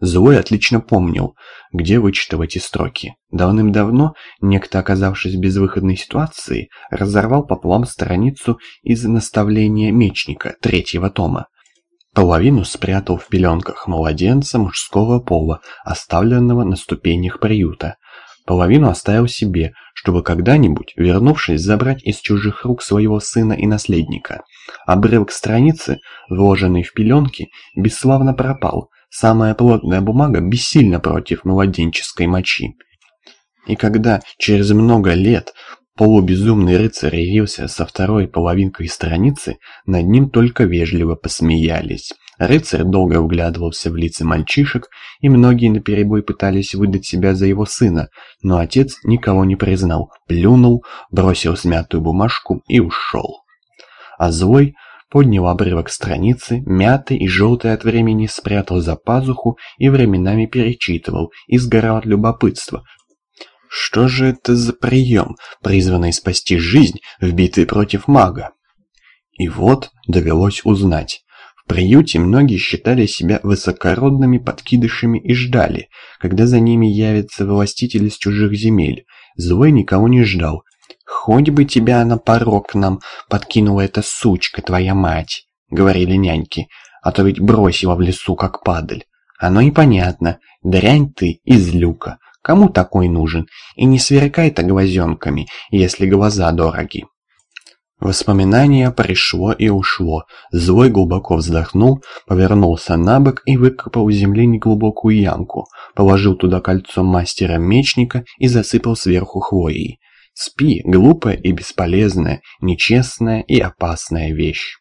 Злой отлично помнил, где вычитывать эти строки. Давным-давно некто, оказавшись в безвыходной ситуации, разорвал пополам страницу из наставления мечника третьего тома. Половину спрятал в пеленках младенца мужского пола, оставленного на ступенях приюта. Половину оставил себе, чтобы когда-нибудь, вернувшись, забрать из чужих рук своего сына и наследника. Обрывок страницы, вложенный в пеленки, бесславно пропал. Самая плотная бумага бессильна против младенческой мочи. И когда через много лет полубезумный рыцарь явился со второй половинкой страницы, над ним только вежливо посмеялись. Рыцарь долго вглядывался в лица мальчишек, и многие наперебой пытались выдать себя за его сына, но отец никого не признал, плюнул, бросил смятую бумажку и ушел. А злой поднял обрывок страницы, мятый и желтый от времени, спрятал за пазуху и временами перечитывал, и сгорал от любопытства. Что же это за прием, призванный спасти жизнь в битве против мага? И вот довелось узнать приюте многие считали себя высокородными подкидышами и ждали, когда за ними явится властитель из чужих земель. Злой никого не ждал. «Хоть бы тебя на порог нам подкинула эта сучка, твоя мать», — говорили няньки, «а то ведь бросила в лесу, как падаль». Оно и понятно, дрянь ты из люка. Кому такой нужен? И не сверкай-то глазенками, если глаза дороги. Воспоминание пришло и ушло. Злой глубоко вздохнул, повернулся на бок и выкопал у земли неглубокую ямку, положил туда кольцо мастера-мечника и засыпал сверху хвоей. Спи, глупая и бесполезная, нечестная и опасная вещь.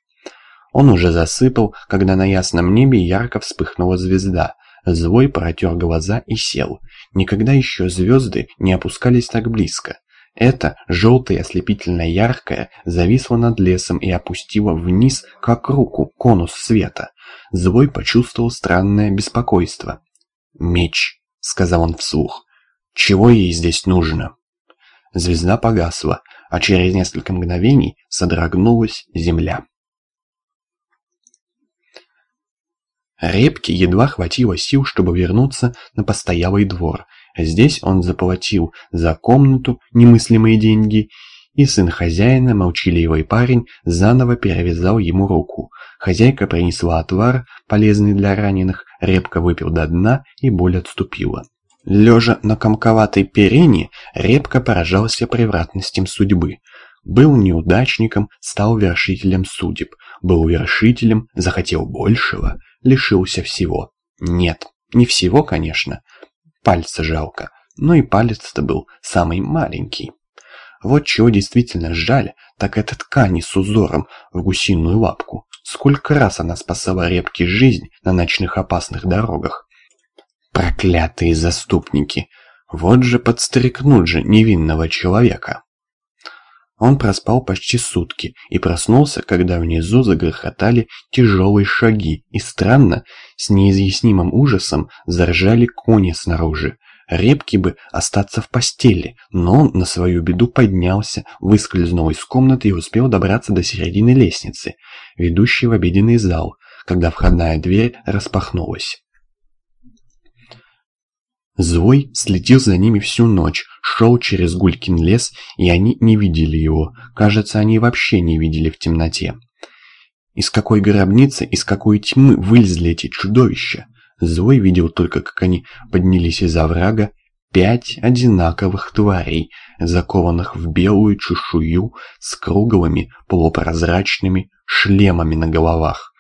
Он уже засыпал, когда на ясном небе ярко вспыхнула звезда. Злой протер глаза и сел. Никогда еще звезды не опускались так близко. Это, желтое ослепительно яркое, зависло над лесом и опустило вниз, как руку, конус света. Злой почувствовал странное беспокойство. «Меч», — сказал он вслух. «Чего ей здесь нужно?» Звезда погасла, а через несколько мгновений содрогнулась земля. Репке едва хватило сил, чтобы вернуться на постоялый двор — Здесь он заплатил за комнату немыслимые деньги, и сын хозяина, молчаливый парень, заново перевязал ему руку. Хозяйка принесла отвар, полезный для раненых, репка выпил до дна, и боль отступила. Лежа на комковатой перине, репка поражался превратностям судьбы. Был неудачником, стал вершителем судеб. Был вершителем, захотел большего, лишился всего. Нет, не всего, конечно. Пальца жалко, но и палец-то был самый маленький. Вот чего действительно жаль, так это ткани с узором в гусиную лапку. Сколько раз она спасала репки жизнь на ночных опасных дорогах. Проклятые заступники! Вот же подстрекнут же невинного человека. Он проспал почти сутки и проснулся, когда внизу загрохотали тяжелые шаги, и странно, с неизъяснимым ужасом заржали кони снаружи. Репки бы остаться в постели, но он на свою беду поднялся, выскользнул из комнаты и успел добраться до середины лестницы, ведущей в обеденный зал, когда входная дверь распахнулась. Злой следил за ними всю ночь, шел через Гулькин лес, и они не видели его. Кажется, они вообще не видели в темноте. Из какой гробницы, из какой тьмы вылезли эти чудовища? Злой видел только, как они поднялись из оврага. Пять одинаковых тварей, закованных в белую чешую, с круглыми полупрозрачными шлемами на головах.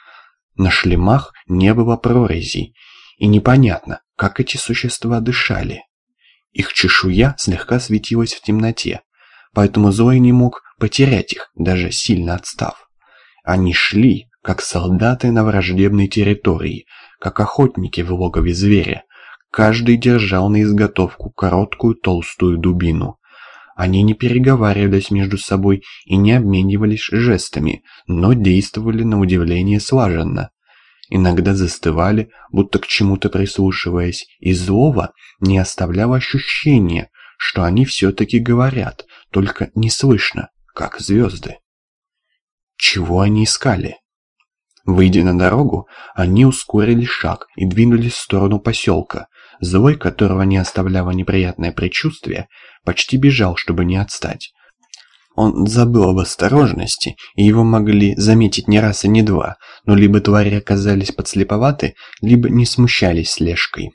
На шлемах не было прорезей, и непонятно, как эти существа дышали. Их чешуя слегка светилась в темноте, поэтому Зои не мог потерять их, даже сильно отстав. Они шли, как солдаты на враждебной территории, как охотники в логове зверя. Каждый держал на изготовку короткую толстую дубину. Они не переговаривались между собой и не обменивались жестами, но действовали на удивление слаженно иногда застывали, будто к чему-то прислушиваясь, и злого не оставляло ощущение, что они все-таки говорят, только не слышно, как звезды. Чего они искали? Выйдя на дорогу, они ускорили шаг и двинулись в сторону поселка. Злой, которого не оставляло неприятное предчувствие, почти бежал, чтобы не отстать. Он забыл об осторожности, и его могли заметить не раз и не два, но либо твари оказались подслеповаты, либо не смущались слежкой.